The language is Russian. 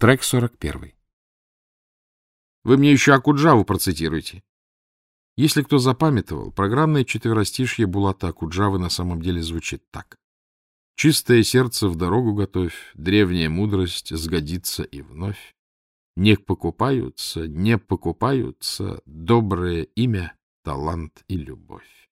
Трек 41. Вы мне еще Акуджаву процитируйте. Если кто запамятовал, программное четверостишье Булата Акуджавы на самом деле звучит так. Чистое сердце в дорогу готовь, древняя мудрость сгодится и вновь. Не покупаются, не покупаются доброе имя, талант и любовь.